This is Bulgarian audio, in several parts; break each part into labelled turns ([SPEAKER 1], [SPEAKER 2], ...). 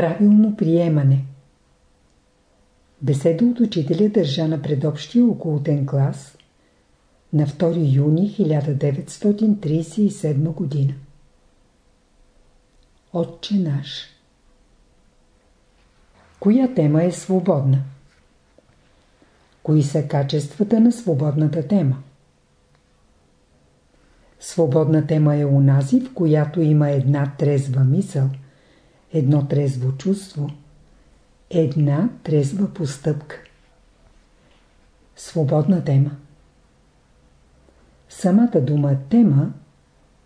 [SPEAKER 1] Правилно приемане Беседа от учителя държа на предобщия околотен клас на 2 юни 1937 година. Отче наш Коя тема е свободна? Кои са качествата на свободната тема? Свободна тема е унази, в която има една трезва мисъл, едно трезво чувство, една трезва постъпка. Свободна тема Самата дума тема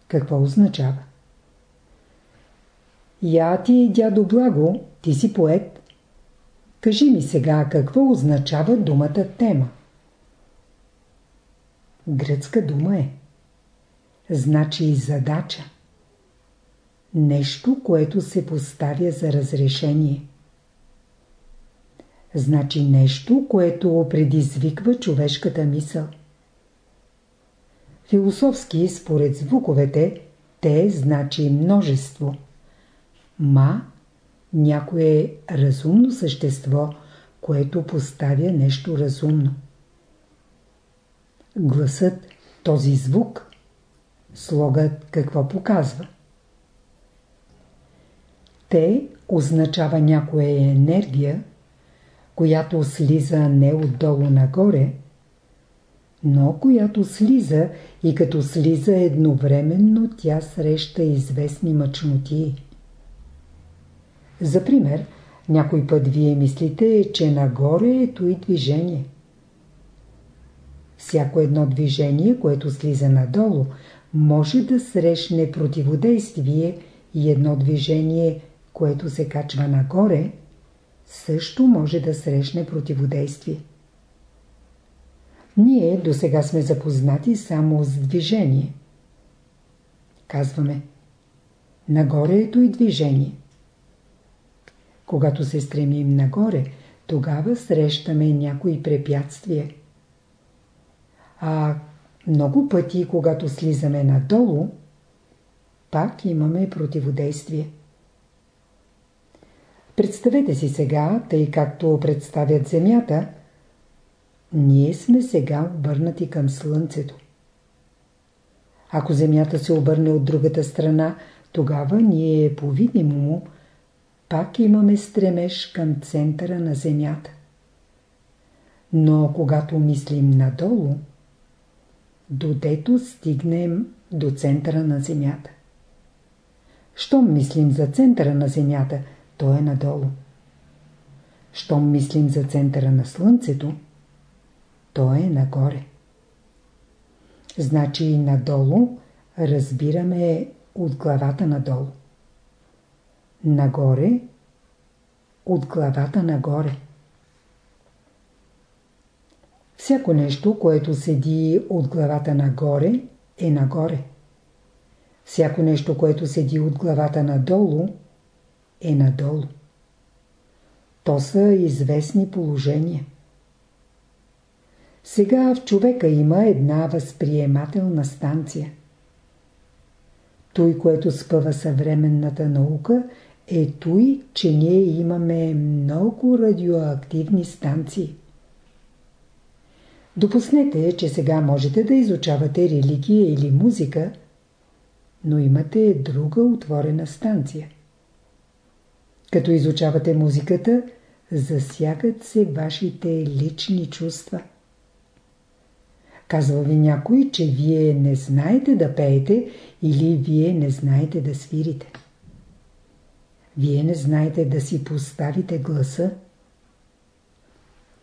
[SPEAKER 1] какво означава? Я ти, дядо Благо, ти си поет. Кажи ми сега какво означава думата тема. Гръцка дума е. Значи задача. Нещо, което се поставя за разрешение. Значи нещо, което предизвиква човешката мисъл. Философски, според звуковете, те значи множество. Ма някое разумно същество, което поставя нещо разумно. Гласът, този звук, слогът какво показва? Те означава някоя енергия, която слиза не отдолу нагоре, но която слиза и като слиза едновременно тя среща известни мъчноти. За пример, някой път вие мислите, че нагоре ето и движение. Всяко едно движение, което слиза надолу, може да срещне противодействие и едно движение, което се качва нагоре, също може да срещне противодействие. Ние до сега сме запознати само с движение. Казваме, нагоре ето и движение. Когато се стремим нагоре, тогава срещаме някои препятствия. А много пъти, когато слизаме надолу, пак имаме противодействие. Представете си сега, тъй както представят Земята, ние сме сега обърнати към Слънцето. Ако Земята се обърне от другата страна, тогава ние по видимому пак имаме стремеж към центъра на Земята. Но когато мислим надолу, додето стигнем до центъра на Земята. Щом мислим за центъра на Земята, то е надолу. Щом мислим за центъра на Слънцето, то е нагоре. Значи надолу разбираме от главата надолу. Нагоре от главата нагоре. Всяко нещо, което седи от главата нагоре, е нагоре. Всяко нещо, което седи от главата надолу, е надолу. То са известни положения. Сега в човека има една възприемателна станция. Той, което спъва съвременната наука, е той, че ние имаме много радиоактивни станции. Допуснете, че сега можете да изучавате религия или музика, но имате друга отворена станция. Като изучавате музиката, засягат се вашите лични чувства. Казва ви някой, че вие не знаете да пеете или вие не знаете да свирите. Вие не знаете да си поставите гласа.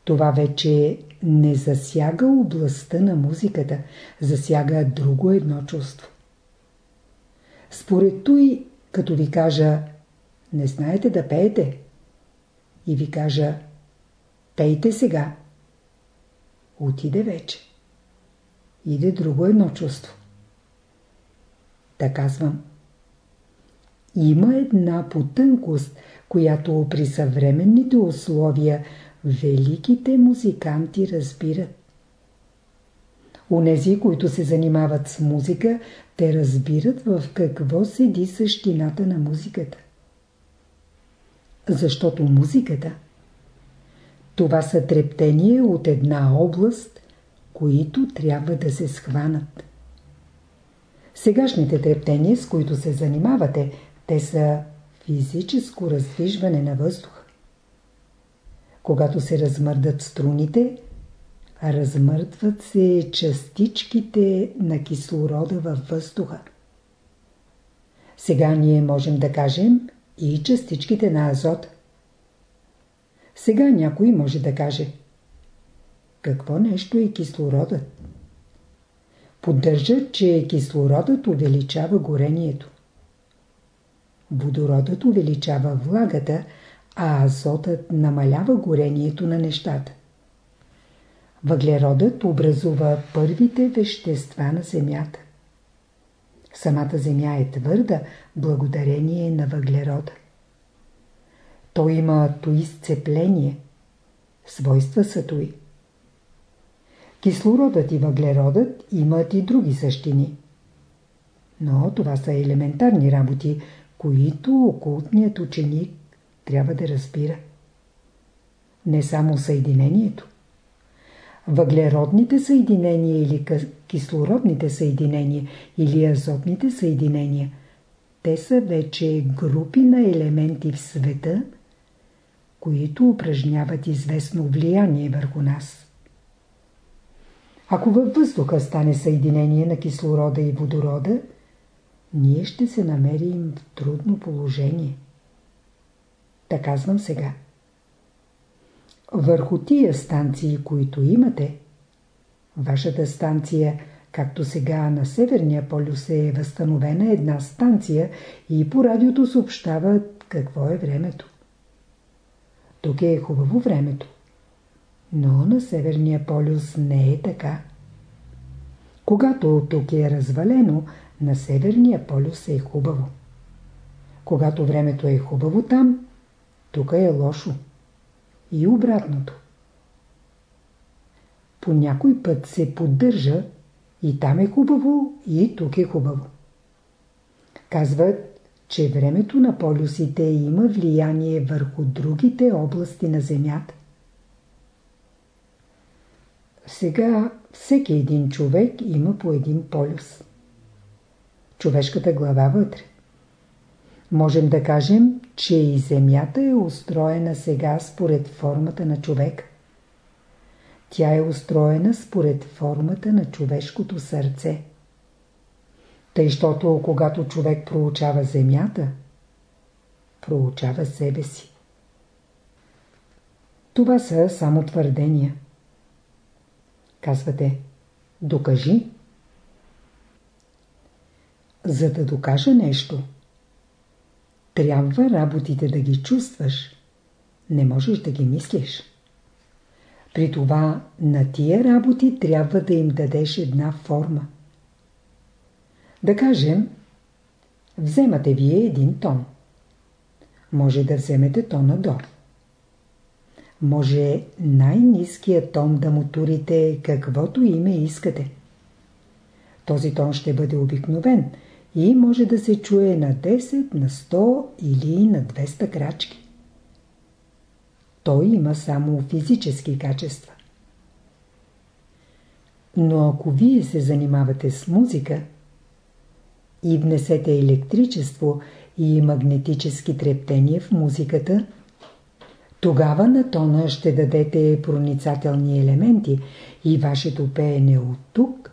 [SPEAKER 1] Това вече не засяга областта на музиката, засяга друго едно чувство. Според той, като ви кажа не знаете да пеете и ви кажа пейте сега, отиде вече. Иде друго едно чувство. Да казвам. Има една потънкост, която при съвременните условия великите музиканти разбират. Унези, които се занимават с музика, те разбират в какво седи същината на музиката. Защото музиката това са трептения от една област, които трябва да се схванат. Сегашните трептения, с които се занимавате, те са физическо раздвижване на въздуха. Когато се размърдат струните, размърдват се частичките на кислорода във въздуха. Сега ние можем да кажем и частичките на азот. Сега някой може да каже Какво нещо е кислородът? Поддържат, че кислородът увеличава горението. Водородът увеличава влагата, а азотът намалява горението на нещата. Въглеродът образува първите вещества на Земята. Самата Земя е твърда благодарение на въглерода. Той има тои сцепление. Свойства са тои. Кислородът и въглеродът имат и други същини. Но това са елементарни работи, които окултният ученик трябва да разбира. Не само съединението. Въглеродните съединения или кислородните съединения или азотните съединения те са вече групи на елементи в света, които упражняват известно влияние върху нас. Ако във въздуха стане съединение на кислорода и водорода, ние ще се намерим в трудно положение. Така казвам сега. Върху тия станции, които имате, вашата станция, както сега на Северния полюс е възстановена една станция и по радиото съобщават какво е времето. Тук е хубаво времето. Но на Северния полюс не е така. Когато тук е развалено, на Северния полюс е хубаво. Когато времето е хубаво там, тук е лошо. И обратното. По някой път се поддържа и там е хубаво, и тук е хубаво. Казват, че времето на полюсите има влияние върху другите области на Земята. Сега всеки един човек има по един полюс. Човешката глава вътре. Можем да кажем, че и Земята е устроена сега според формата на човек. Тя е устроена според формата на човешкото сърце. Тъй, щото когато човек проучава Земята, проучава себе си. Това са само твърдения. Казвате, докажи. За да докажа нещо, трябва работите да ги чувстваш. Не можеш да ги мислиш. При това на тия работи трябва да им дадеш една форма. Да кажем, вземате вие един тон. Може да вземете тона до. Може най-низкият тон да му турите каквото име искате. Този тон ще бъде обикновен и може да се чуе на 10, на 100 или на 200 крачки. Той има само физически качества. Но ако вие се занимавате с музика и внесете електричество и магнетически трептения в музиката – тогава на тона ще дадете проницателни елементи и вашето пеене от тук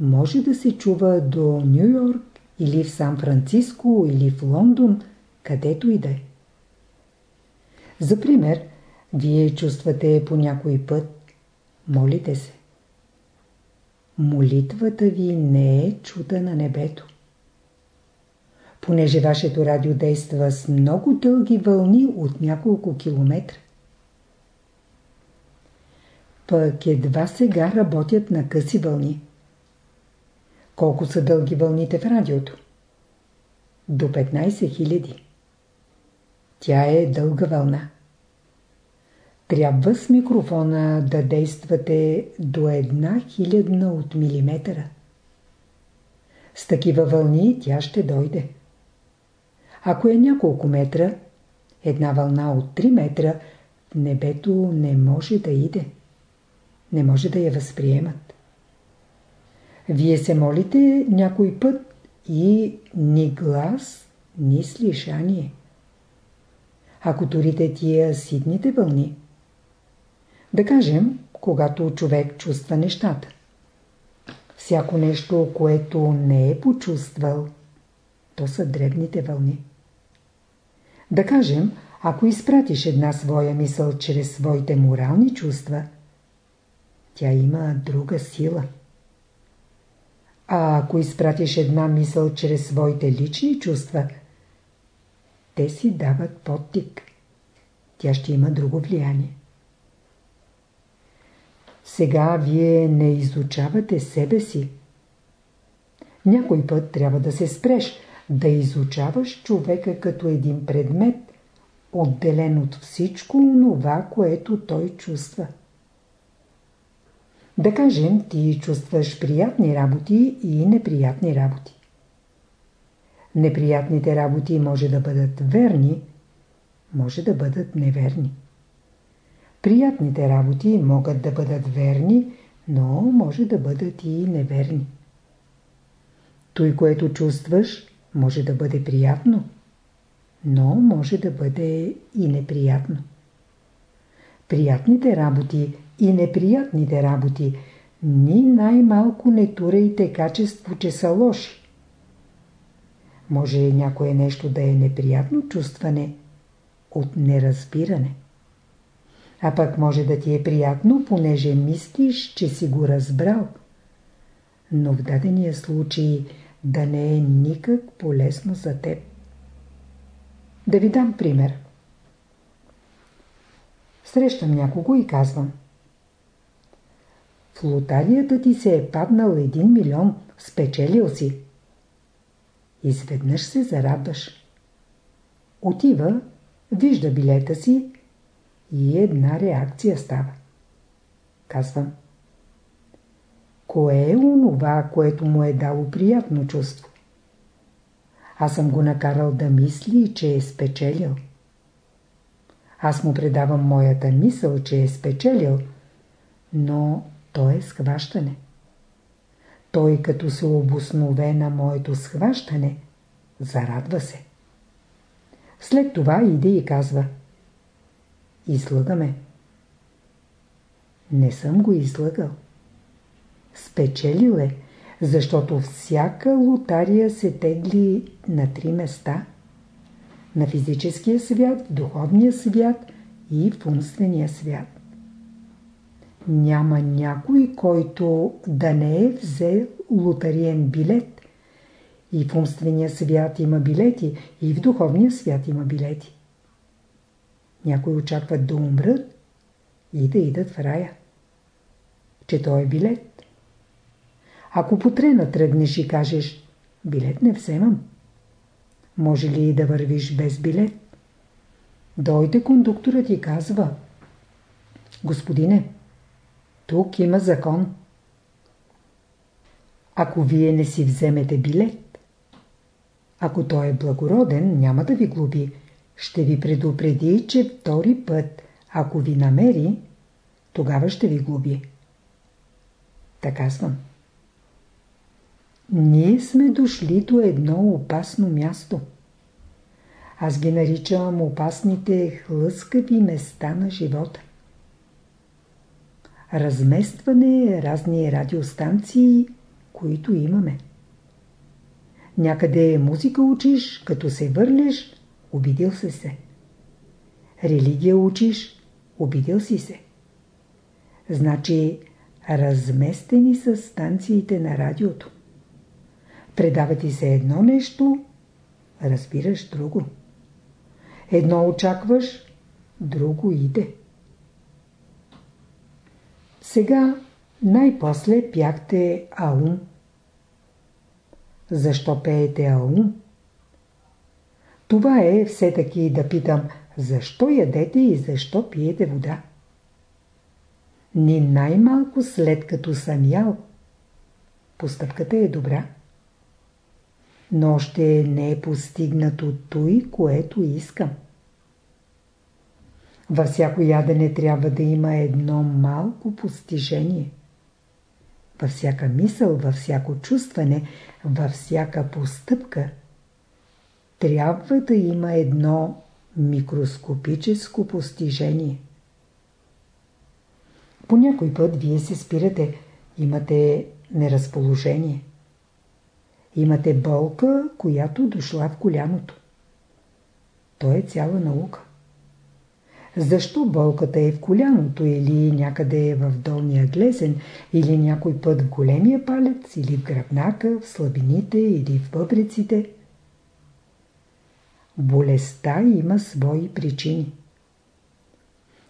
[SPEAKER 1] може да се чува до Нью Йорк или в Сан Франциско или в Лондон, където и да е. За пример, вие чувствате по някой път, молите се. Молитвата ви не е чута на небето понеже вашето радио действа с много дълги вълни от няколко километра. Пък едва сега работят на къси вълни. Колко са дълги вълните в радиото? До 15 000. Тя е дълга вълна. Трябва с микрофона да действате до една хилядна от милиметъра. С такива вълни тя ще дойде. Ако е няколко метра, Една вълна от 3 метра небето не може да иде. Не може да я възприемат. Вие се молите някой път и ни глас, ни слишание. Ако турите тия сидните вълни, да кажем, когато човек чувства нещата. Всяко нещо, което не е почувствал, то са дребните вълни. Да кажем, ако изпратиш една своя мисъл чрез своите морални чувства, тя има друга сила. А ако изпратиш една мисъл чрез своите лични чувства, те си дават подтик. Тя ще има друго влияние. Сега вие не изучавате себе си. Някой път трябва да се спреш, да изучаваш човека като един предмет, отделен от всичко онова, което той чувства. Да кажем, ти чувстваш приятни работи и неприятни работи. Неприятните работи може да бъдат верни, може да бъдат неверни. Приятните работи могат да бъдат верни, но може да бъдат и неверни. Той, което чувстваш, може да бъде приятно, но може да бъде и неприятно. Приятните работи и неприятните работи ни най-малко не турайте качество, че са лоши. Може някое нещо да е неприятно чувстване от неразбиране. А пък може да ти е приятно, понеже мислиш, че си го разбрал. Но в дадения случай да не е никак полезно за теб. Да ви дам пример. Срещам някого и казвам. В лотарията ти се е паднал един милион, спечелил си. Изведнъж се зарадваш. Отива, вижда билета си и една реакция става. Казвам. Кое е онова, което му е дало приятно чувство? Аз съм го накарал да мисли, че е спечелил. Аз му предавам моята мисъл, че е спечелил, но то е схващане. Той като се обоснове на моето схващане, зарадва се. След това иде и казва Излъгаме. Не съм го излъгал. Спечелил е, защото всяка лотария се тегли на три места. На физическия свят, в духовния свят и в умствения свят. Няма някой, който да не е взел лотариен билет. И в умствения свят има билети, и в духовния свят има билети. Някои очакват да умрат и да идат в рая. Че той е билет. Ако по трена тръгнеш и кажеш билет не вземам, може ли да вървиш без билет? Дойде кондукторът и казва Господине, тук има закон. Ако вие не си вземете билет, ако той е благороден, няма да ви глуби, ще ви предупреди, че втори път, ако ви намери, тогава ще ви губи. Така съм. Ние сме дошли до едно опасно място. Аз ги наричам опасните хлъскави места на живота. Разместване разни радиостанции, които имаме. Някъде музика учиш, като се върлеш, обидил си се. Религия учиш, обидил си се. Значи, разместени са станциите на радиото. Предава ти се едно нещо, разбираш друго. Едно очакваш, друго иде. Сега най-после пяхте Аум. Защо пеете Аум? Това е все таки да питам, защо ядете и защо пиете вода? Ни най-малко след като съм ял. Постъпката е добра. Но още не е постигнато той, което искам. Във всяко ядене трябва да има едно малко постижение. Във всяка мисъл, във всяко чувстване, във всяка постъпка трябва да има едно микроскопическо постижение. По някой път вие се спирате, имате неразположение. Имате болка, която дошла в коляното. То е цяла наука. Защо болката е в коляното или някъде е в долния глезен, или някой път в големия палец, или в гръбнака, в слабините или в бъбриците? Болестта има свои причини.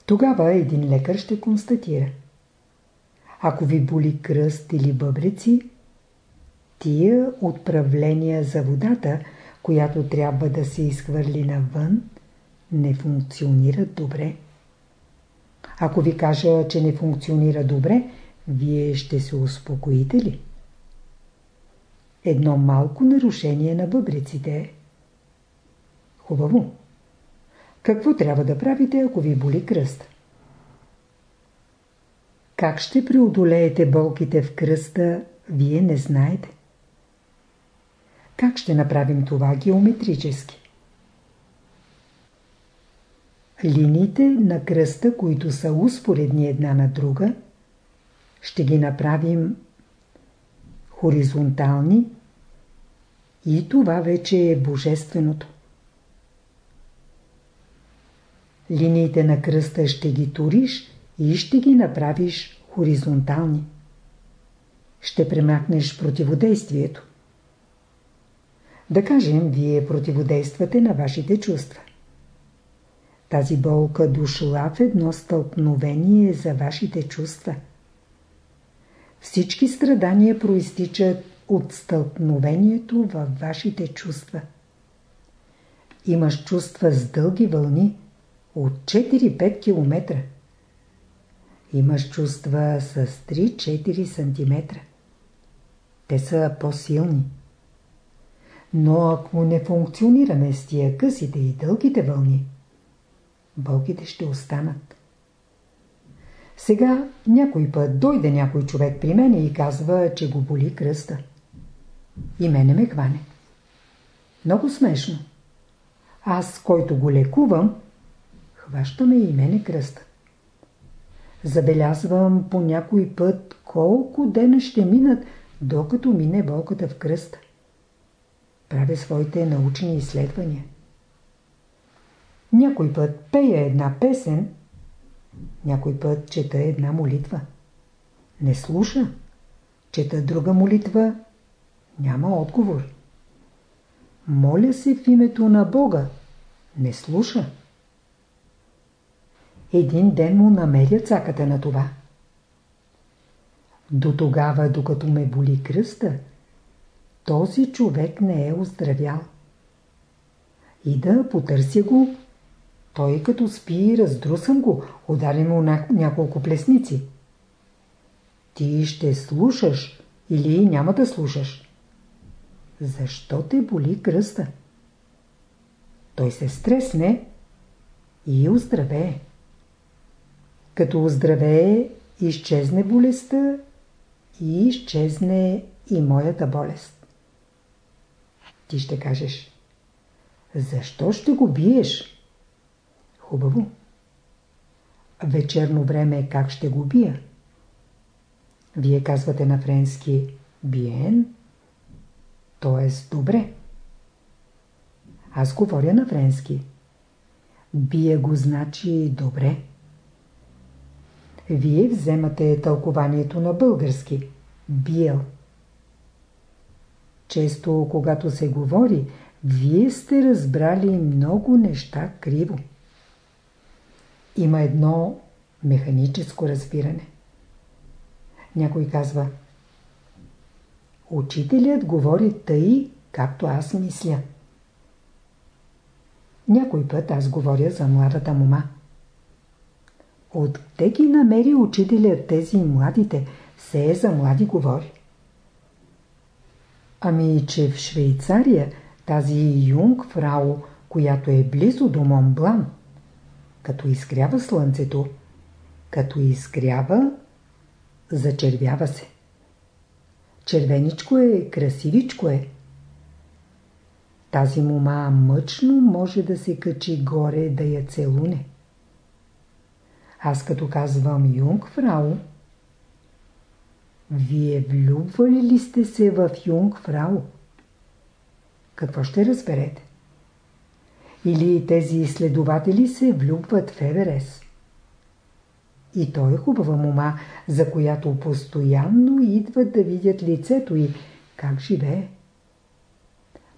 [SPEAKER 1] Тогава един лекар ще констатира. Ако ви боли кръст или бъбрици, тия отправления за водата, която трябва да се изхвърли навън, не функционират добре. Ако ви кажа, че не функционира добре, вие ще се успокоите ли? Едно малко нарушение на бъбриците. Хубаво. Какво трябва да правите, ако ви боли кръст? Как ще преодолеете болките в кръста, вие не знаете. Как ще направим това геометрически? Линиите на кръста, които са успоредни една на друга, ще ги направим хоризонтални и това вече е божественото. Линиите на кръста ще ги туриш и ще ги направиш хоризонтални. Ще премахнеш противодействието. Да кажем, вие противодействате на вашите чувства. Тази болка дошла в едно стълкновение за вашите чувства. Всички страдания проистичат от стълкновението във вашите чувства. Имаш чувства с дълги вълни от 4-5 км. Имаш чувства с 3-4 см. Те са по-силни. Но ако не функционираме с тия късите и дългите вълни, болките ще останат. Сега някой път дойде някой човек при мене и казва, че го боли кръста. И мене ме хване. Много смешно. Аз, който го лекувам, хващаме и мене кръста. Забелязвам по някой път колко дена ще минат, докато мине болката в кръста. Правя своите научни изследвания. Някой път пея една песен, някой път чета една молитва. Не слуша. Чета друга молитва. Няма отговор. Моля се в името на Бога. Не слуша. Един ден му намеря цаката на това. До тогава, докато ме боли кръста, този човек не е оздравял. И да потърся го, той като спи, раздрусам го, удари му няколко плесници. Ти ще слушаш или няма да слушаш. Защо те боли кръста? Той се стресне и оздравее. Като оздравее, изчезне болестта и изчезне и моята болест. Ти ще кажеш, защо ще го биеш? Хубаво. Вечерно време как ще го бия? Вие казвате на френски биен, т.е. добре. Аз говоря на френски. Бия го значи добре. Вие вземате тълкованието на български. Биел. Често, когато се говори, вие сте разбрали много неща криво. Има едно механическо разбиране. Някой казва Учителят говори тъй, както аз мисля. Някой път аз говоря за младата мома. Откъде ги намери учителят тези младите? Се е за млади говори. Ами, че в Швейцария тази юнгфрау, която е близо до Монблан, като изгрява слънцето, като изгрява, зачервява се. Червеничко е, красивичко е. Тази мума мъчно може да се качи горе да я целуне. Аз като казвам Юнгфрау, вие влюбвали ли сте се в Юнгфрау? Какво ще разберете? Или тези изследователи се влюбват в Еверес? И той е хубава мума, за която постоянно идват да видят лицето и как живее.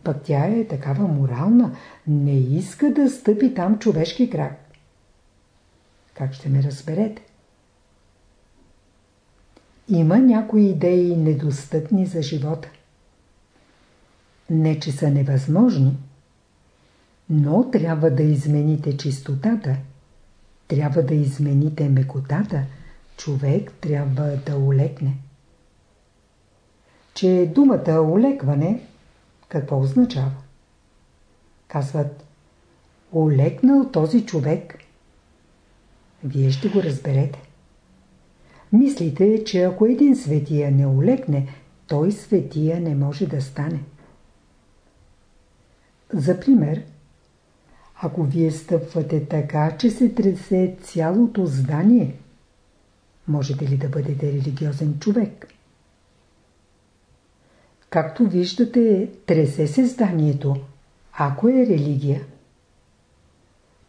[SPEAKER 1] Пък тя е такава морална, не иска да стъпи там човешки крак. Как ще ме разберете? Има някои идеи недостъпни за живота. Не, че са невъзможни, но трябва да измените чистотата, трябва да измените мекотата, човек трябва да олекне. Че думата олекване какво означава? Казват, олекнал този човек. Вие ще го разберете. Мислите, че ако един светия не олекне, той светия не може да стане. За пример, ако вие стъпвате така, че се тресе цялото здание, можете ли да бъдете религиозен човек? Както виждате, тресе се зданието, ако е религия.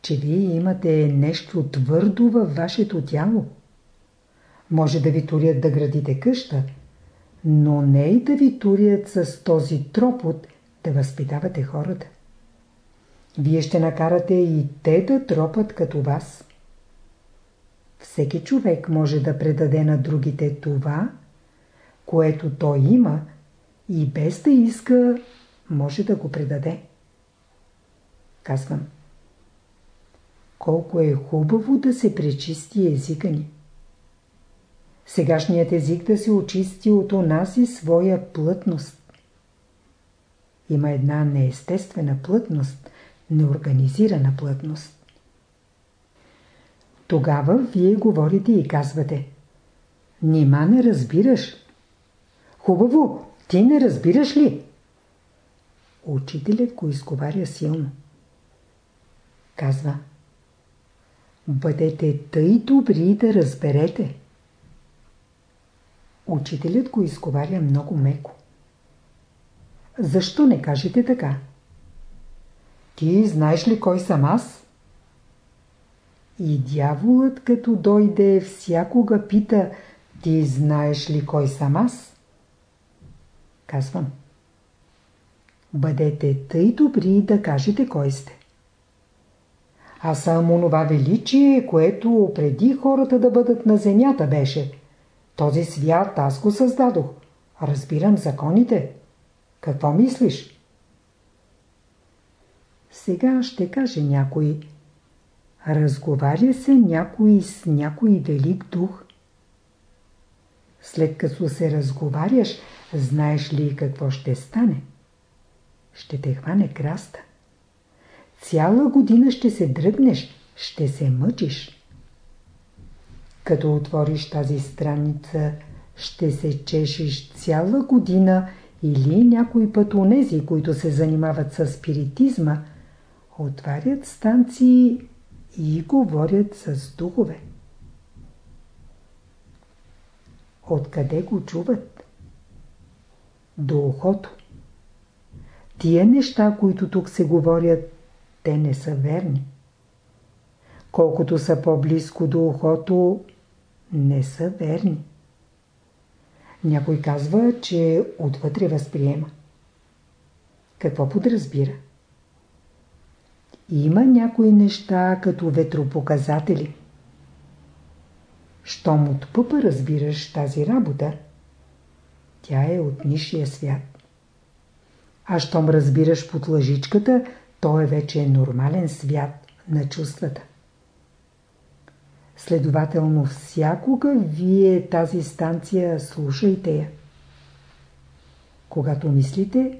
[SPEAKER 1] Че вие имате нещо твърдо във вашето тяло. Може да ви турят да градите къща, но не и да ви турят с този тропот да възпитавате хората. Вие ще накарате и те да тропат като вас. Всеки човек може да предаде на другите това, което той има и без да иска може да го предаде. Казвам. Колко е хубаво да се пречисти езика ни. Сегашният език да се очисти от онази своя плътност. Има една неестествена плътност, неорганизирана плътност. Тогава вие говорите и казвате Нима не разбираш. Хубаво, ти не разбираш ли? Учителят го изговаря силно. Казва Бъдете тъй добри да разберете. Учителят го изговаря много меко. Защо не кажете така? Ти знаеш ли кой съм аз? И дяволът като дойде всякога пита, ти знаеш ли кой съм аз? Казвам. Бъдете тъй добри да кажете кой сте. Аз съм онова величие, което преди хората да бъдат на земята беше. Този свят аз го създадох. Разбирам законите. Какво мислиш? Сега ще каже някой. Разговаря се някой с някой велик дух. След като се разговаряш, знаеш ли какво ще стане? Ще те хване краста. Цяла година ще се дръгнеш, ще се мъчиш. Като отвориш тази страница, ще се чешиш цяла година или някой път онези, които се занимават с спиритизма, отварят станции и говорят с духове. Откъде го чуват? До ухото. Тия неща, които тук се говорят, те не са верни. Колкото са по-близко до ухото, не са верни. Някой казва, че отвътре възприема. Какво подразбира? Има някои неща като ветропоказатели. Щом от пъпа разбираш тази работа, тя е от нишия свят. А щом разбираш под лъжичката, то е вече нормален свят на чувствата. Следователно, всякога вие тази станция слушайте я. Когато мислите,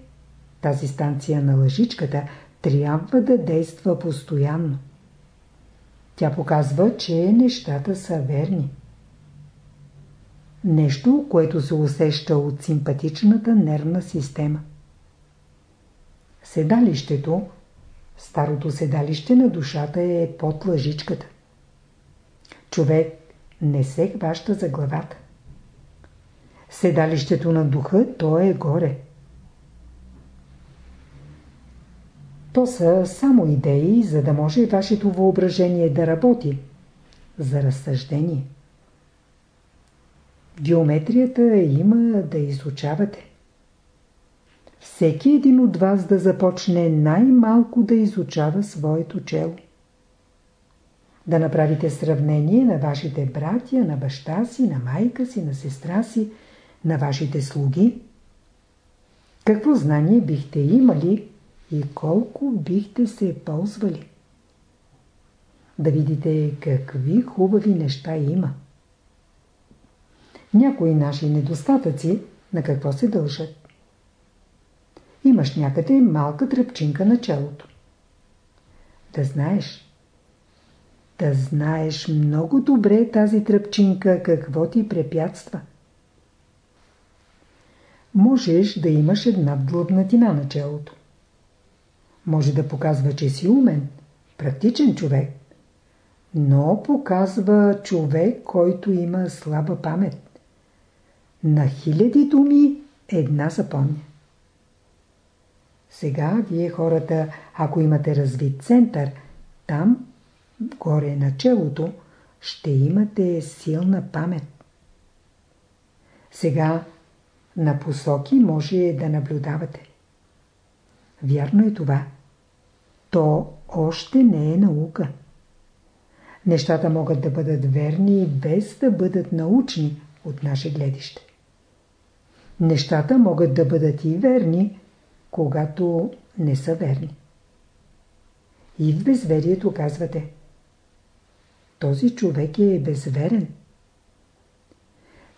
[SPEAKER 1] тази станция на лъжичката трябва да действа постоянно. Тя показва, че нещата са верни. Нещо, което се усеща от симпатичната нервна система. Седалището, старото седалище на душата е под лъжичката. Човек не се хваща за главата. Седалището на духа, то е горе. То са само идеи, за да може вашето въображение да работи. За разсъждение. Геометрията има да изучавате. Всеки един от вас да започне най-малко да изучава своето чело. Да направите сравнение на вашите братя, на баща си, на майка си, на сестра си, на вашите слуги. Какво знание бихте имали и колко бихте се ползвали? Да видите какви хубави неща има. Някои наши недостатъци на какво се дължат? Имаш някъде малка тръпчинка на челото. Да знаеш. Да знаеш много добре тази тръпчинка какво ти препятства. Можеш да имаш една длъбнатина на челото. Може да показва, че си умен, практичен човек, но показва човек, който има слаба памет. На хиляди думи една запомня. Сега вие хората, ако имате развит център, там, горе на челото, ще имате силна памет. Сега на посоки може да наблюдавате. Вярно е това. То още не е наука. Нещата могат да бъдат верни без да бъдат научни от наше гледище. Нещата могат да бъдат и верни, когато не са верни. И в безверието казвате Този човек е безверен.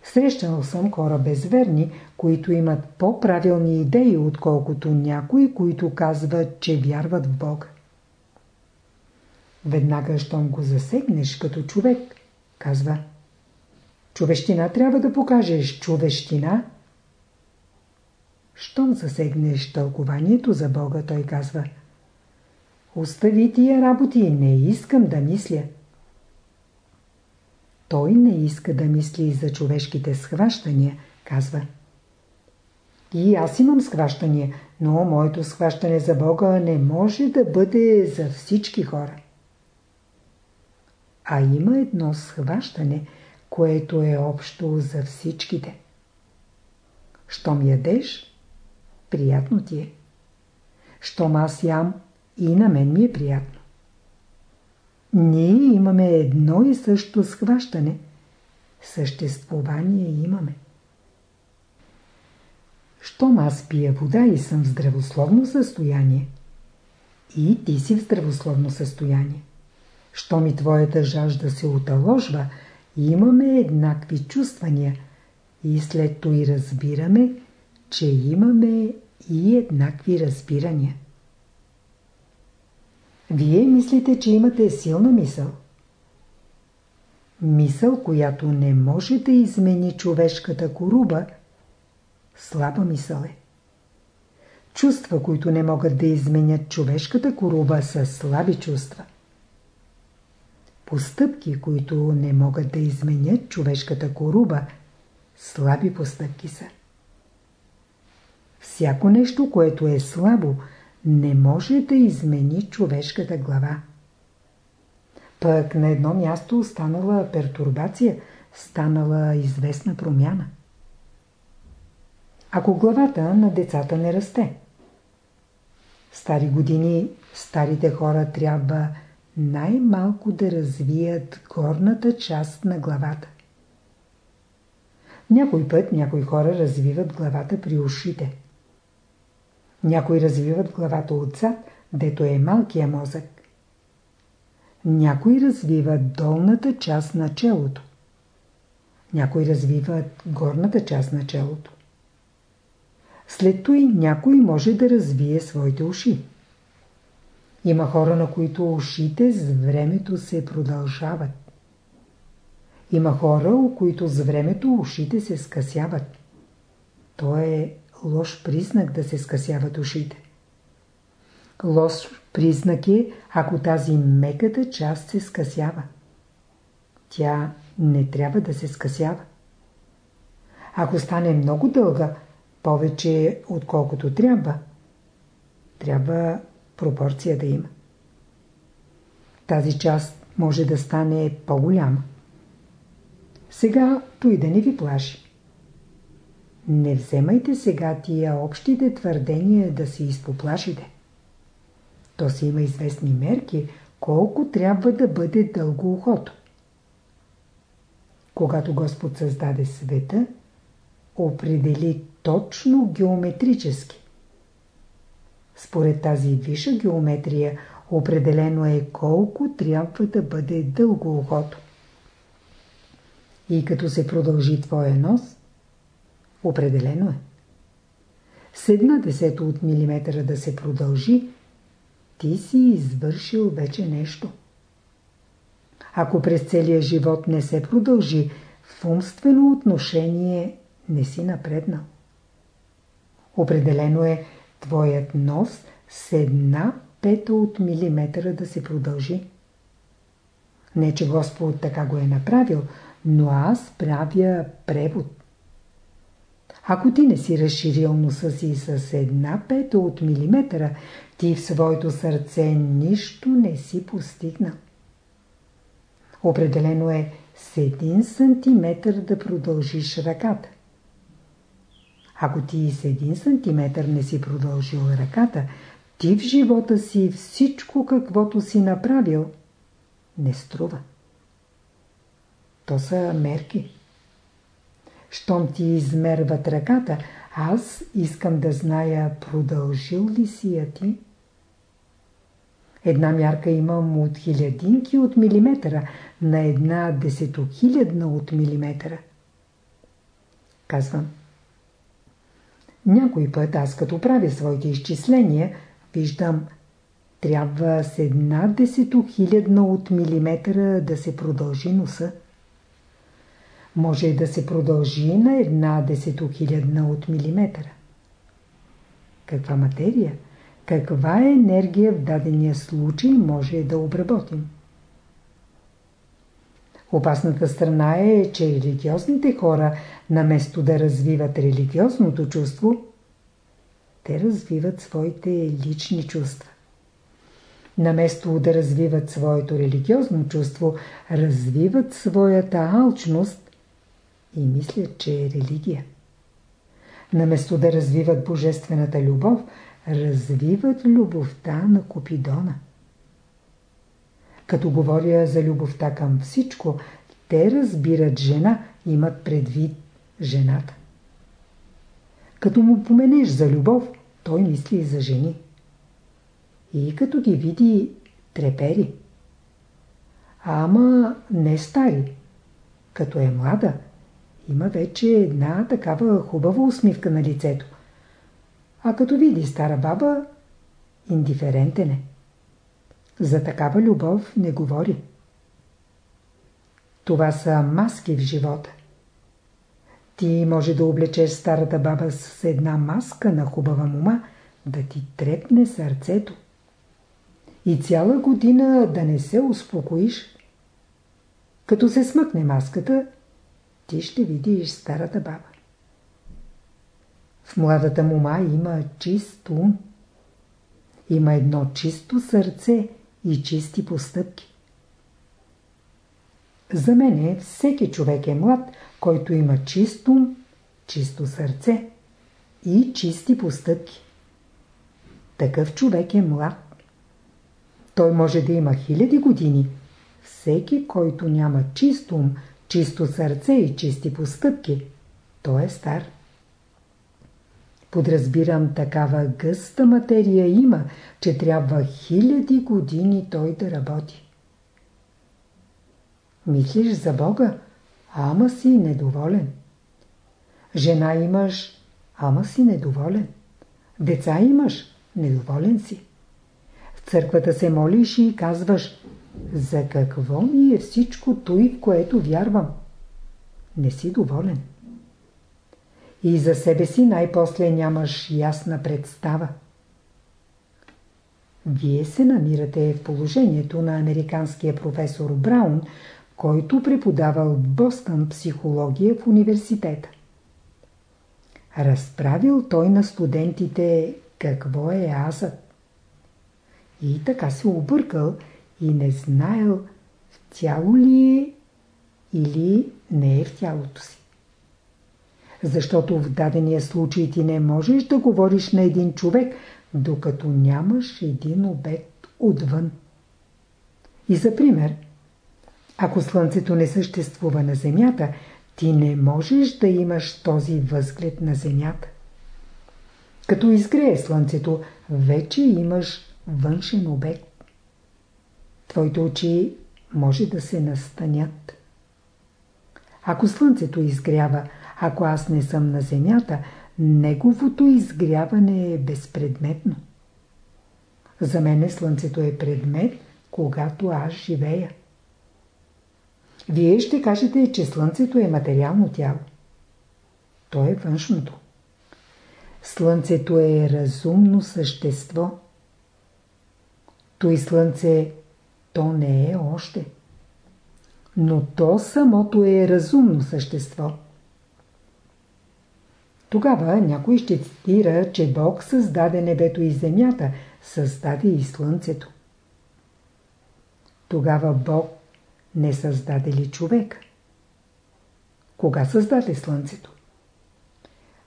[SPEAKER 1] Срещал съм хора безверни, които имат по-правилни идеи, отколкото някои, които казват, че вярват в Бога. Веднага, щом го засегнеш като човек, казва Човещина трябва да покажеш човещина. Щом засегнеш тълкованието за Бога, той казва Остави тия работи, не искам да мисля. Той не иска да мисли за човешките схващания, казва. И аз имам схващания, но моето схващане за Бога не може да бъде за всички хора. А има едно схващане, което е общо за всичките. Щом ядеш, приятно ти е. Щом аз ям, и на мен ми е приятно. Ние имаме едно и също схващане. Съществувание имаме. Щом аз пия вода и съм в здравословно състояние, и ти си в здравословно състояние. Щом и твоята жажда се оталожва, имаме еднакви чувствания и след това и разбираме, че имаме и еднакви разбирания. Вие мислите, че имате силна мисъл. Мисъл, която не може да измени човешката коруба, слаба мисъл е. Чувства, които не могат да изменят човешката коруба, са слаби чувства. Постъпки, които не могат да изменят човешката коруба, слаби постъпки са. Всяко нещо, което е слабо, не може да измени човешката глава. Пък на едно място останала пертурбация, станала известна промяна. Ако главата на децата не расте, стари години старите хора трябва най-малко да развият горната част на главата. Някой път някои хора развиват главата при ушите. Някои развиват главата отзад, дето е малкия мозък. Някои развиват долната част на челото. Някои развиват горната част на челото. След това някой може да развие своите уши. Има хора, на които ушите с времето се продължават. Има хора, у които с времето ушите се скъсяват. То е лош признак да се скъсяват ушите. Лош признак е, ако тази меката част се скъсява. Тя не трябва да се скъсява. Ако стане много дълга, повече отколкото трябва, трябва пропорция да има. Тази част може да стане по-голяма. Сега той да не ви плаши. Не вземайте сега тия общите твърдения да се изпоплашите. То си има известни мерки, колко трябва да бъде дълго ухото. Когато Господ създаде света, определи точно геометрически. Според тази виша геометрия определено е колко трябва да бъде дълго ухото. И като се продължи твоя нос, определено е. С една десето от милиметъра да се продължи, ти си извършил вече нещо. Ако през целия живот не се продължи, в умствено отношение не си напреднал. Определено е твоят нос с една пета от милиметъра да се продължи. Не, че Господ така го е направил, но аз правя превод. Ако ти не си разширил носа си с една пета от милиметъра, ти в своето сърце нищо не си постигнал. Определено е с един сантиметър да продължиш ръката. Ако ти с един сантиметър не си продължил ръката, ти в живота си всичко каквото си направил не струва. То са мерки. Щом ти измерват ръката, аз искам да зная продължил ли си я ти. Една мярка имам от хилядинки от милиметъра на една десетохилядна от милиметъра. Казвам. Някой път аз като правя своите изчисления, виждам, трябва с една десетохилядна от милиметъра да се продължи носа. Може да се продължи на една десетохилядна от милиметъра. Каква материя, каква енергия в дадения случай може да обработим? Опасната страна е, че религиозните хора, наместо да развиват религиозното чувство, те развиват своите лични чувства. Наместо да развиват своето религиозно чувство, развиват своята алчност и мислят, че е религия. Наместо да развиват божествената любов, развиват любовта на Купидона. Като говоря за любовта към всичко, те разбират жена, имат предвид жената. Като му поменеш за любов, той мисли и за жени. И като ги види, трепери. Ама не стари. Като е млада, има вече една такава хубава усмивка на лицето. А като види стара баба, индиферентен е. За такава любов не говори. Това са маски в живота. Ти може да облечеш старата баба с една маска на хубава мума, да ти трепне сърцето. И цяла година да не се успокоиш. Като се смъкне маската, ти ще видиш старата баба. В младата мума има чист ум. Има едно чисто сърце и чисти постъпки. За мен всеки човек е млад, който има чисто, чисто сърце и чисти постъпки. Такъв човек е млад. Той може да има хиляди години. Всеки, който няма чист ум, чисто сърце и чисти постъпки, той е стар. Подразбирам, такава гъста материя има, че трябва хиляди години той да работи. Мислиш за Бога, ама си недоволен. Жена имаш, ама си недоволен. Деца имаш, недоволен си. В църквата се молиш и казваш За какво ми е всичко той, в което вярвам? Не си доволен. И за себе си най-после нямаш ясна представа. Вие се намирате в положението на американския професор Браун, който преподавал в Бостън психология в университета. Разправил той на студентите какво е азът. И така се объркал и не знаел в тяло ли е или не е в тялото си. Защото в дадения случай ти не можеш да говориш на един човек, докато нямаш един обект отвън. И за пример, ако Слънцето не съществува на Земята, ти не можеш да имаш този възглед на Земята. Като изгрее Слънцето, вече имаш външен обект. Твоите очи може да се настанят. Ако Слънцето изгрява, ако аз не съм на Земята, неговото изгряване е безпредметно. За мене Слънцето е предмет, когато аз живея. Вие ще кажете, че Слънцето е материално тяло. То е външното. Слънцето е разумно същество. Той Слънце, то не е още. Но то самото е разумно същество. Тогава някой ще цитира, че Бог създаде небето и земята, създаде и слънцето. Тогава Бог не създаде ли човек? Кога създаде слънцето?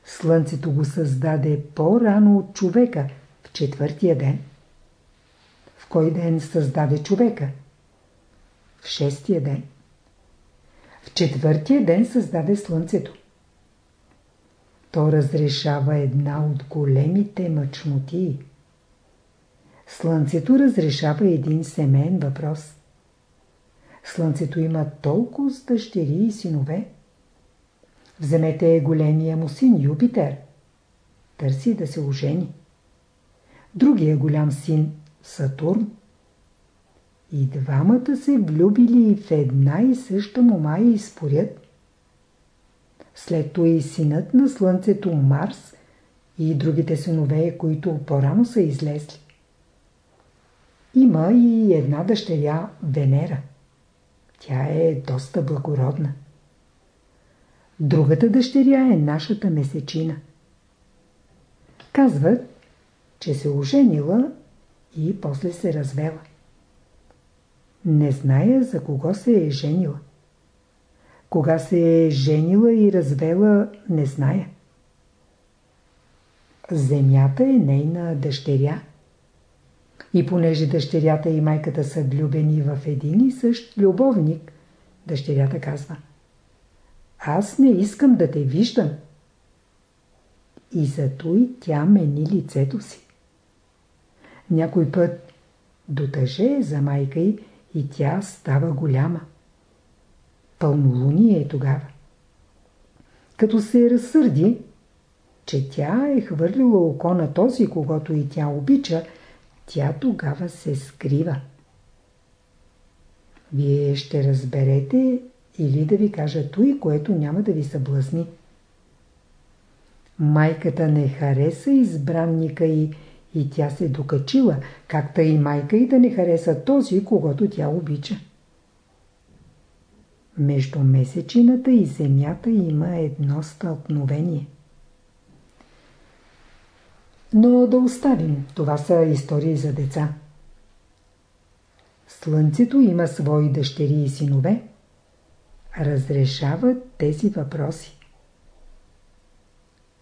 [SPEAKER 1] Слънцето го създаде по-рано от човека, в четвъртия ден. Кой ден създаде човека? В шестия ден. В четвъртия ден създаде Слънцето. То разрешава една от големите мъчноти. Слънцето разрешава един семейен въпрос. Слънцето има толкова дъщери и синове. Вземете големия му син Юпитер. Търси да се ожени. Другия голям син Сатурн. И двамата се влюбили в една и съща мома и спорят. След това и синът на Слънцето Марс и другите синове, които по-рано са излезли. Има и една дъщеря Венера. Тя е доста благородна. Другата дъщеря е нашата месечина. Казват, че се оженила и после се развела. Не зная за кого се е женила. Кога се е женила и развела, не зная. Земята е нейна дъщеря. И понеже дъщерята и майката са влюбени в един и същ любовник, дъщерята казва Аз не искам да те виждам. И зато и тя мени лицето си. Някой път дотъже за майка й и тя става голяма. Пълнолуние е тогава. Като се разсърди, че тя е хвърлила око на този, когато и тя обича, тя тогава се скрива. Вие ще разберете или да ви кажа той, което няма да ви съблазни. Майката не хареса избранника и, и тя се докачила, както и майка и да не хареса този, когато тя обича. Между месечината и земята има едно стълкновение. Но да оставим, това са истории за деца. Слънцето има свои дъщери и синове. Разрешават тези въпроси.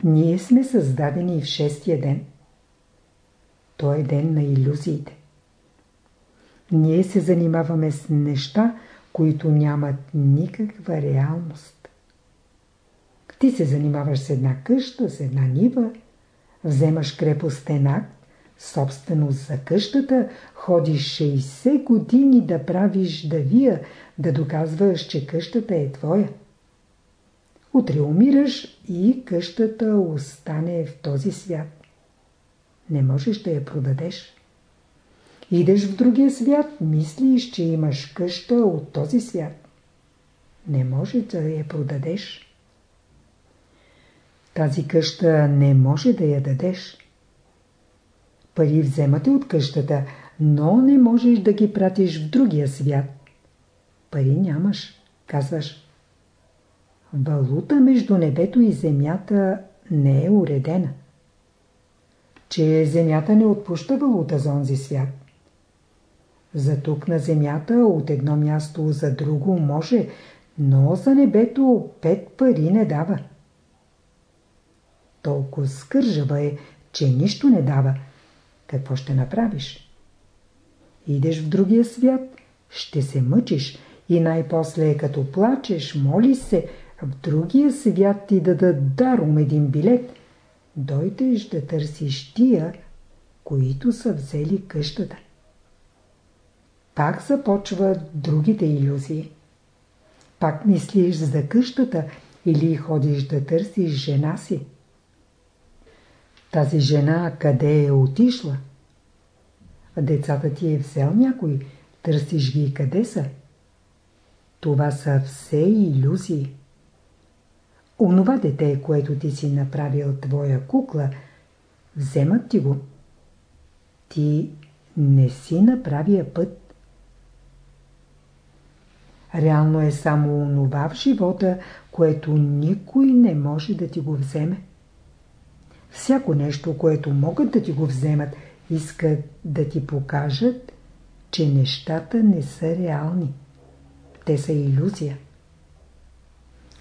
[SPEAKER 1] Ние сме създадени в шестия ден. Той е ден на иллюзиите. Ние се занимаваме с неща, които нямат никаква реалност. Ти се занимаваш с една къща, с една нива, вземаш крепостен акт, собственост за къщата, ходиш 60 години да правиш давия, да доказваш, че къщата е твоя. Утре умираш и къщата остане в този свят. Не можеш да я продадеш. Идеш в другия свят, мислиш, че имаш къща от този свят. Не може да я продадеш. Тази къща не може да я дадеш. Пари вземате от къщата, но не можеш да ги пратиш в другия свят. Пари нямаш, казваш. Валута между небето и земята не е уредена. Че земята не отпуща валута за онзи свят. За тук на земята от едно място за друго може, но за небето пет пари не дава. Толкова скържава е, че нищо не дава. Какво ще направиш? Идеш в другия свят, ще се мъчиш и най-после като плачеш, моли се, в другия свят ти да дадат даром един билет, дойдеш да търсиш тия, които са взели къщата. Пак започват другите иллюзии. Пак мислиш за къщата или ходиш да търсиш жена си. Тази жена къде е отишла? Децата ти е взел някой, търсиш ги къде са? Това са все иллюзии. Онова дете, което ти си направил твоя кукла, вземат ти го. Ти не си направия път. Реално е само онова в живота, което никой не може да ти го вземе. Всяко нещо, което могат да ти го вземат, искат да ти покажат, че нещата не са реални. Те са иллюзия.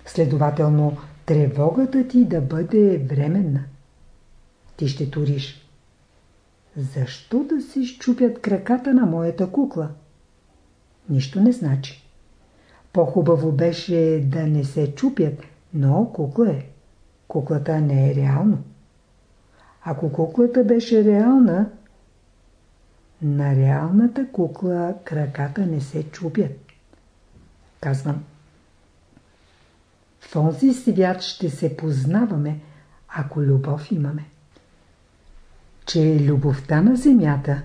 [SPEAKER 1] Следователно, тревогата ти да бъде временна. Ти ще туриш. Защо да се щупят краката на моята кукла? Нищо не значи. По-хубаво беше да не се чупят, но кукла е. Куклата не е реално. Ако куклата беше реална, на реалната кукла краката не се чупят. Казвам, в този свят ще се познаваме, ако любов имаме. Че е любовта на земята,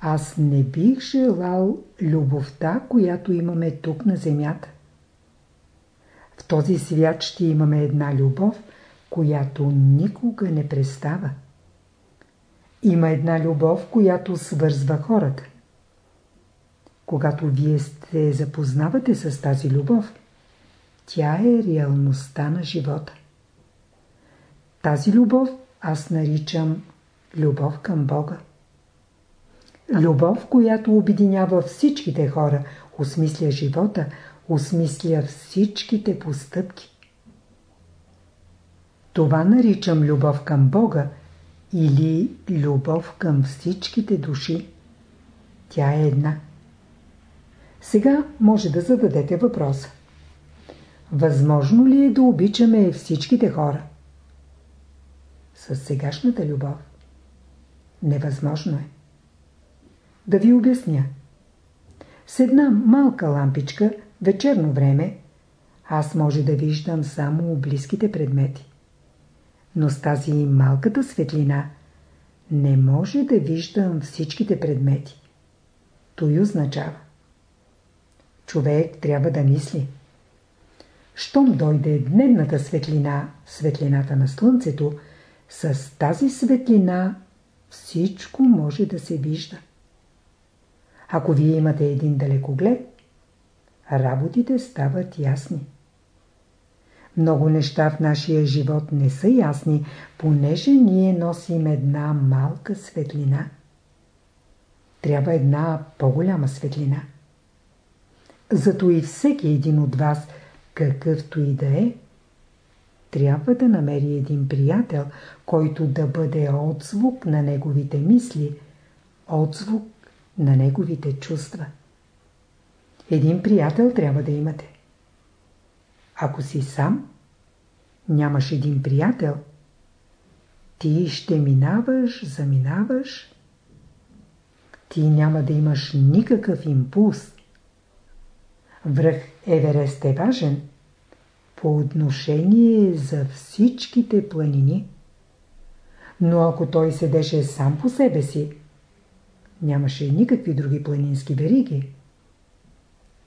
[SPEAKER 1] аз не бих желал любовта, която имаме тук на земята. В този свят ще имаме една любов, която никога не престава. Има една любов, която свързва хората. Когато вие се запознавате с тази любов, тя е реалността на живота. Тази любов аз наричам любов към Бога. Любов, която обединява всичките хора, осмисля живота, осмисля всичките постъпки. Това наричам любов към Бога или любов към всичките души. Тя е една. Сега може да зададете въпроса. Възможно ли е да обичаме всичките хора? С сегашната любов. Невъзможно е. Да ви обясня. С една малка лампичка, вечерно време, аз може да виждам само близките предмети. Но с тази малката светлина не може да виждам всичките предмети. Той означава. Човек трябва да мисли. Щом дойде дневната светлина, светлината на слънцето, с тази светлина всичко може да се вижда. Ако вие имате един далекоглед, работите стават ясни. Много неща в нашия живот не са ясни, понеже ние носим една малка светлина. Трябва една по-голяма светлина. Зато и всеки един от вас, какъвто и да е, трябва да намери един приятел, който да бъде отзвук на неговите мисли, отзвук на неговите чувства. Един приятел трябва да имате. Ако си сам, нямаш един приятел, ти ще минаваш, заминаваш, ти няма да имаш никакъв импулс. Връх Еверест е важен по отношение за всичките планини. Но ако той седеше сам по себе си, нямаше никакви други планински вериги,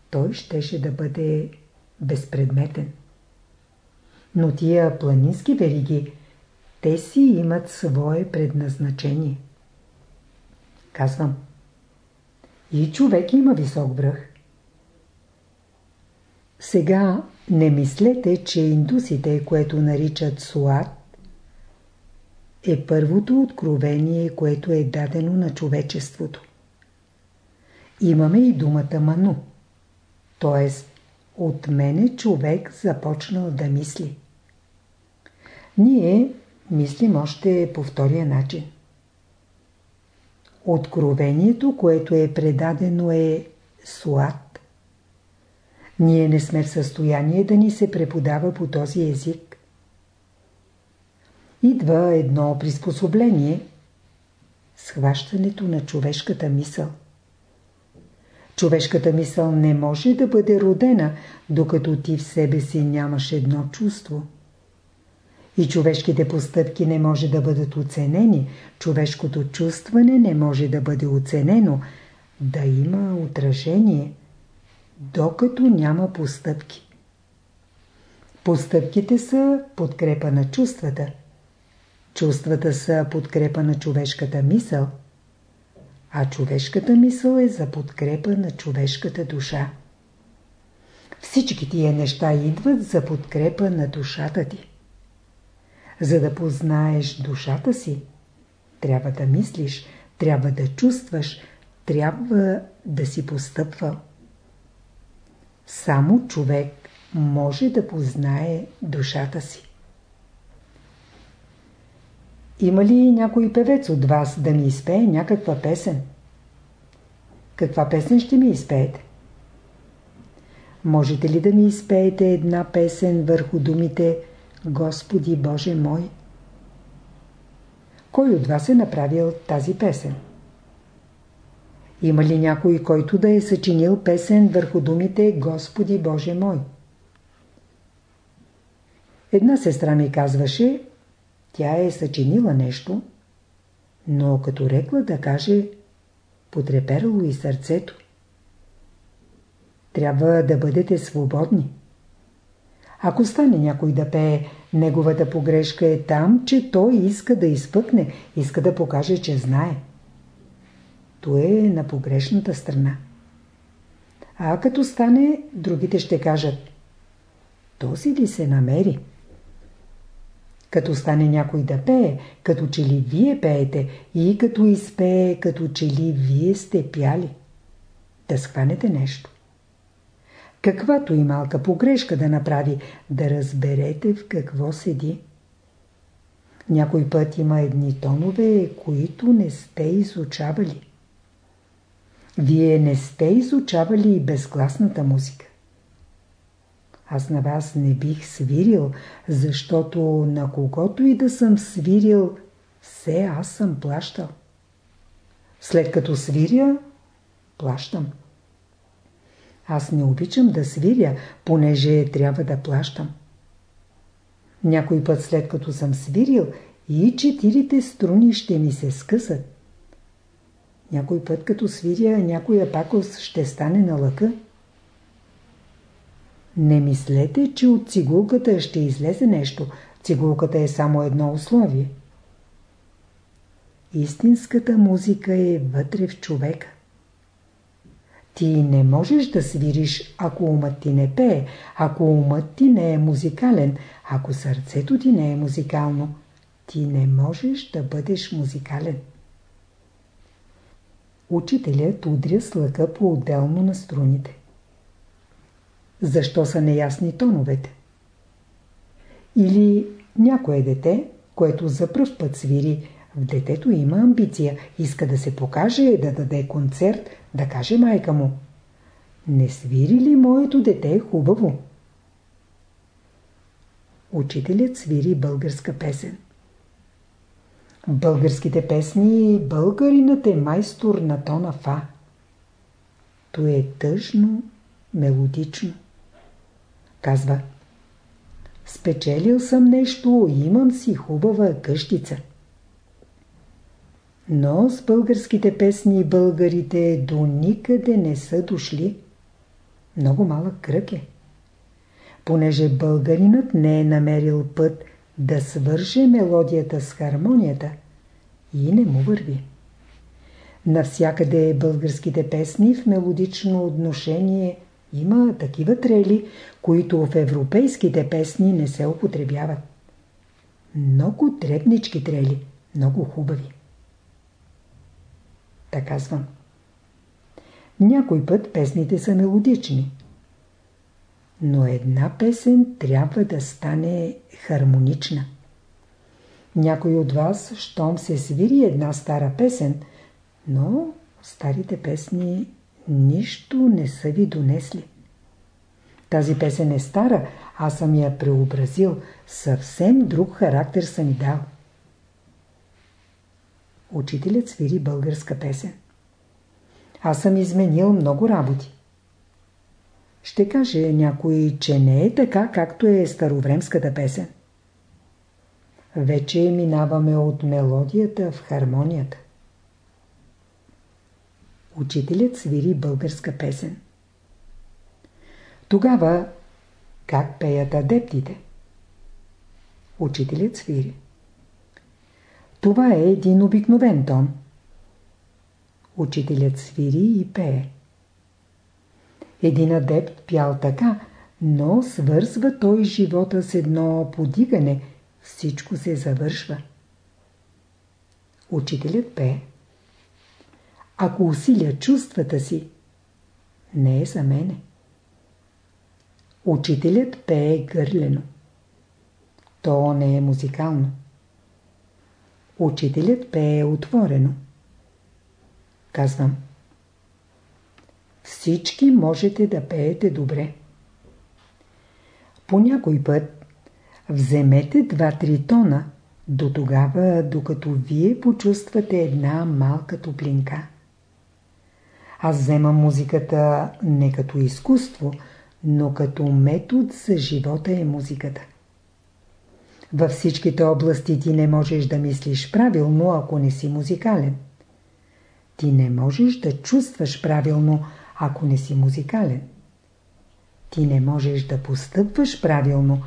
[SPEAKER 1] той щеше да бъде безпредметен. Но тия планински вериги, те си имат свое предназначение. Казвам, и човек има висок връх. Сега не мислете, че индусите, което наричат суат, е първото откровение, което е дадено на човечеството. Имаме и думата ману, т.е. от мене човек започнал да мисли. Ние мислим още по втория начин. Откровението, което е предадено е суат. Ние не сме в състояние да ни се преподава по този език. Идва едно приспособление – схващането на човешката мисъл. Човешката мисъл не може да бъде родена, докато ти в себе си нямаш едно чувство – и човешките постъпки не може да бъдат оценени, човешкото чувстване не може да бъде оценено, да има отражение, докато няма постъпки. Постъпките са подкрепа на чувствата. Чувствата са подкрепа на човешката мисъл, а човешката мисъл е за подкрепа на човешката душа. Всички тия неща идват за подкрепа на душата ти. За да познаеш душата си, трябва да мислиш, трябва да чувстваш, трябва да си постъпвал. Само човек може да познае душата си. Има ли някой певец от вас да ми изпее някаква песен? Каква песен ще ми изпеете? Можете ли да ми изпеете една песен върху думите Господи Боже мой! Кой от вас е направил тази песен? Има ли някой, който да е съчинил песен върху думите Господи Боже мой? Една сестра ми казваше, тя е съчинила нещо, но като рекла да каже, потреперало и сърцето. Трябва да бъдете свободни. Ако стане някой да пее, неговата погрешка е там, че той иска да изпъкне, иска да покаже, че знае. То е на погрешната страна. А като стане, другите ще кажат Този ли се намери? Като стане някой да пее, като че ли вие пеете и като изпее, като че ли вие сте пяли. Да схванете нещо каквато и малка погрешка да направи, да разберете в какво седи. Някой път има едни тонове, които не сте изучавали. Вие не сте изучавали и безгласната музика. Аз на вас не бих свирил, защото на когото и да съм свирил, все аз съм плащал. След като свиря, плащам. Аз не обичам да свиря, понеже трябва да плащам. Някой път след като съм свирил и четирите струни ще ми се скъсат. Някой път като свиря, някоя пакост ще стане на лъка. Не мислете, че от цигулката ще излезе нещо. Цигулката е само едно условие. Истинската музика е вътре в човека. Ти не можеш да свириш, ако умът ти не пее, ако умът ти не е музикален, ако сърцето ти не е музикално. Ти не можеш да бъдеш музикален. Учителят удря с лъка по-отделно на струните. Защо са неясни тоновете? Или някое дете, което за пръв път свири, в детето има амбиция, иска да се покаже, да даде концерт, да каже майка му. Не свири ли моето дете хубаво? Учителят свири българска песен. Българските песни българинът е майстор на тона фа. То е тъжно, мелодично. Казва Спечелил съм нещо, имам си хубава къщица. Но с българските песни българите до никъде не са дошли. Много малък кръг е. Понеже българинът не е намерил път да свърже мелодията с хармонията и не му върви. Навсякъде българските песни в мелодично отношение има такива трели, които в европейските песни не се употребяват. Много дребнички трели, много хубави. Така казвам. Някой път песните са мелодични. Но една песен трябва да стане хармонична. Някой от вас, щом се свири една стара песен, но старите песни нищо не са ви донесли. Тази песен е стара, аз съм я преобразил, съвсем друг характер съм ми дал. Учителят свири българска песен. Аз съм изменил много работи. Ще каже някой, че не е така, както е старовремската песен. Вече минаваме от мелодията в хармонията. Учителят свири българска песен. Тогава как пеят адептите? Учителят свири. Това е един обикновен тон. Учителят свири и пее. Един адепт пял така, но свързва той живота с едно подигане, всичко се завършва. Учителят пее. Ако усиля чувствата си, не е за мене. Учителят пее гърлено. То не е музикално. Учителят пее отворено. Казвам. Всички можете да пеете добре. По някой път вземете два-три тона, до тогава, докато вие почувствате една малка топлинка. Аз вземам музиката не като изкуство, но като метод за живота е музиката. Във всичките области ти не можеш да мислиш правилно, ако не си музикален. Ти не можеш да чувстваш правилно, ако не си музикален. Ти не можеш да постъпваш правилно,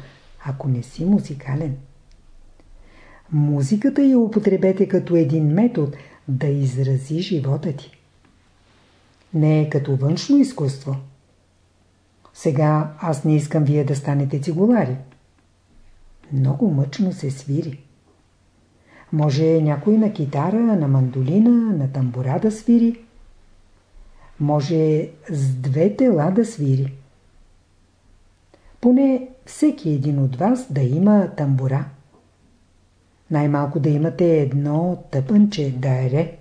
[SPEAKER 1] ако не си музикален. Музиката я употребете като един метод да изрази живота ти. Не е като външно изкуство. Сега аз не искам вие да станете цигулари. Много мъчно се свири. Може някой на китара, на мандолина, на тамбура да свири. Може с две тела да свири. Поне всеки един от вас да има тамбура. Най-малко да имате едно тъпънче да е ре.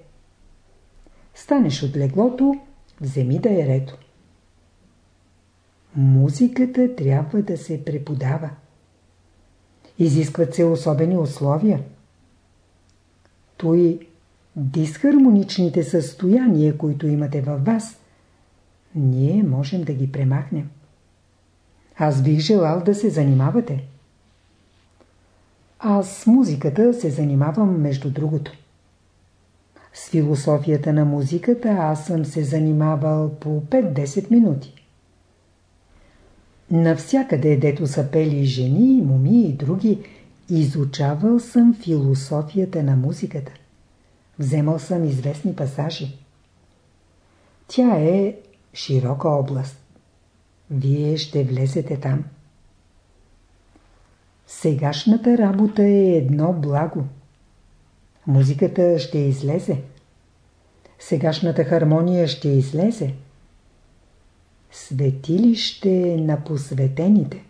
[SPEAKER 1] Станеш от леглото, вземи да е рето. Музиката трябва да се преподава. Изискват се особени условия. Той дисхармоничните състояния, които имате във вас, ние можем да ги премахнем. Аз бих желал да се занимавате. Аз с музиката се занимавам между другото. С философията на музиката аз съм се занимавал по 5-10 минути. Навсякъде, дето са пели жени, моми и други, изучавал съм философията на музиката. Вземал съм известни пасажи. Тя е широка област. Вие ще влезете там. Сегашната работа е едно благо. Музиката ще излезе. Сегашната хармония ще излезе светилище на посветените.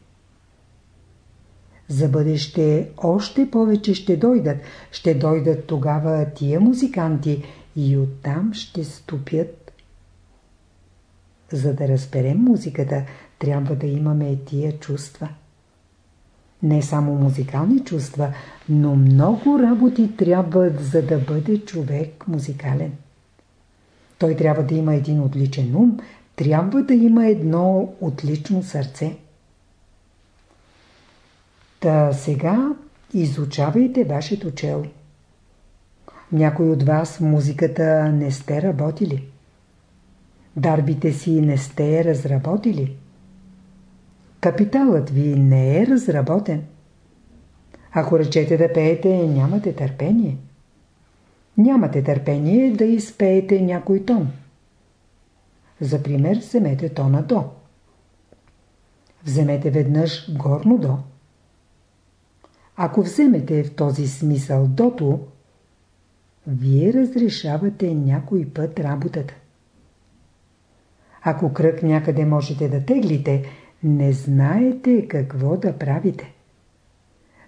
[SPEAKER 1] За бъдеще още повече ще дойдат. Ще дойдат тогава тия музиканти и оттам ще ступят. За да разберем музиката, трябва да имаме тия чувства. Не само музикални чувства, но много работи трябват, за да бъде човек музикален. Той трябва да има един отличен ум, трябва да има едно отлично сърце. Та сега изучавайте вашето чело. Някой от вас музиката не сте работили. Дарбите си не сте разработили. Капиталът ви не е разработен. Ако речете да пеете, нямате търпение. Нямате търпение да изпеете някой тон. За пример, вземете тона до. Вземете веднъж горно до. Ако вземете в този смисъл дото, вие разрешавате някой път работата. Ако кръг някъде можете да теглите, не знаете какво да правите.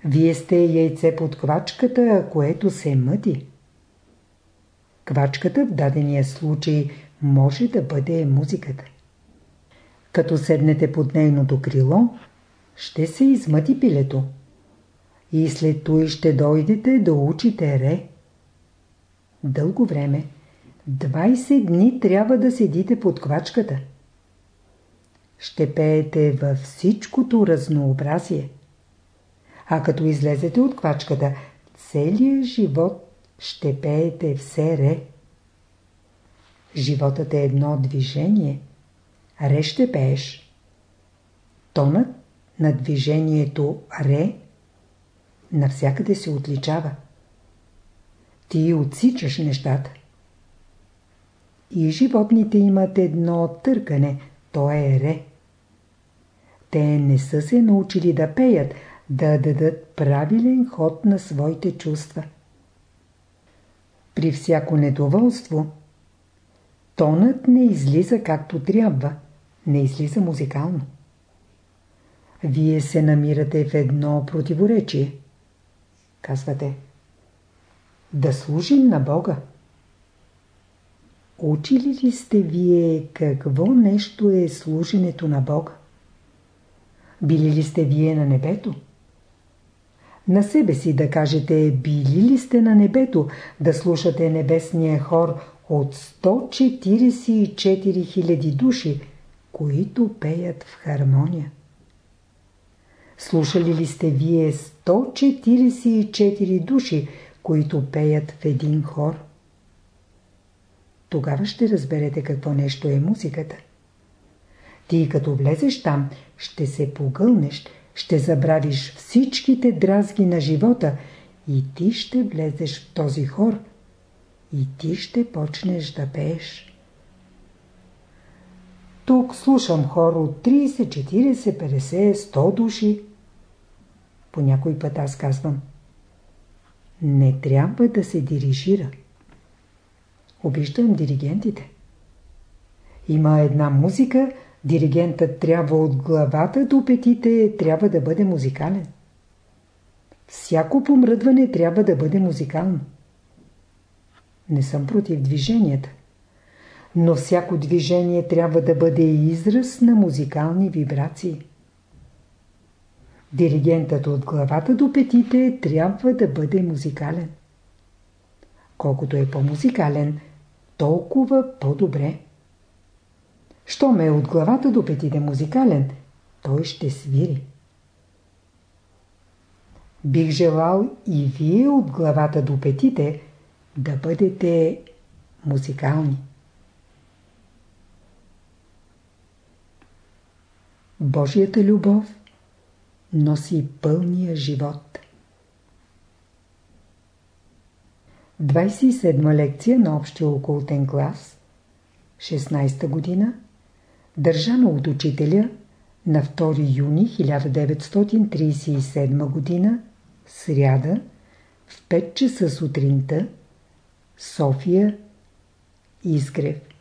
[SPEAKER 1] Вие сте яйце под квачката, което се мъти. Квачката в дадения случай може да бъде музиката. Като седнете под нейното крило, ще се измъти пилето. И след това ще дойдете да учите ре. Дълго време, 20 дни трябва да седите под квачката. Ще пеете във всичкото разнообразие. А като излезете от квачката, целият живот ще пеете все ре. Животът е едно движение. Ре ще пееш. Тонът на движението ре навсякъде се отличава. Ти отсичаш нещата. И животните имат едно търкане, то е ре. Те не са се научили да пеят, да дадат правилен ход на своите чувства. При всяко недоволство, тонът не излиза както трябва, не излиза музикално. Вие се намирате в едно противоречие. Казвате, да служим на Бога. Учили ли сте вие какво нещо е служенето на Бога? Били ли сте вие на небето? На себе си да кажете, били ли сте на небето, да слушате небесния хор от 144 000 души, които пеят в хармония? Слушали ли сте вие 144 души, които пеят в един хор? Тогава ще разберете какво нещо е музиката. Ти като влезеш там, ще се погълнеш, ще забравиш всичките дразги на живота и ти ще влезеш в този хор и ти ще почнеш да пееш. Тук слушам хор от 30, 40, 50, 100 души. По някой път аз казвам. Не трябва да се дирижира. Обиждам диригентите. Има една музика, Диригентът трябва от главата до петите трябва да бъде музикален. Всяко помръдване трябва да бъде музикално. Не съм против движенията. Но всяко движение трябва да бъде израз на музикални вибрации. Диригентът от главата до петите трябва да бъде музикален. Колкото е по-музикален, толкова по-добре. Щом е от главата до петите музикален, той ще свири. Бих желал и вие от главата до петите да бъдете музикални. Божията любов носи пълния живот. 27 лекция на общия окултен клас 16 година държано от учителя на 2 юни 1937 г. сряда в 5 часа сутринта София Изгрев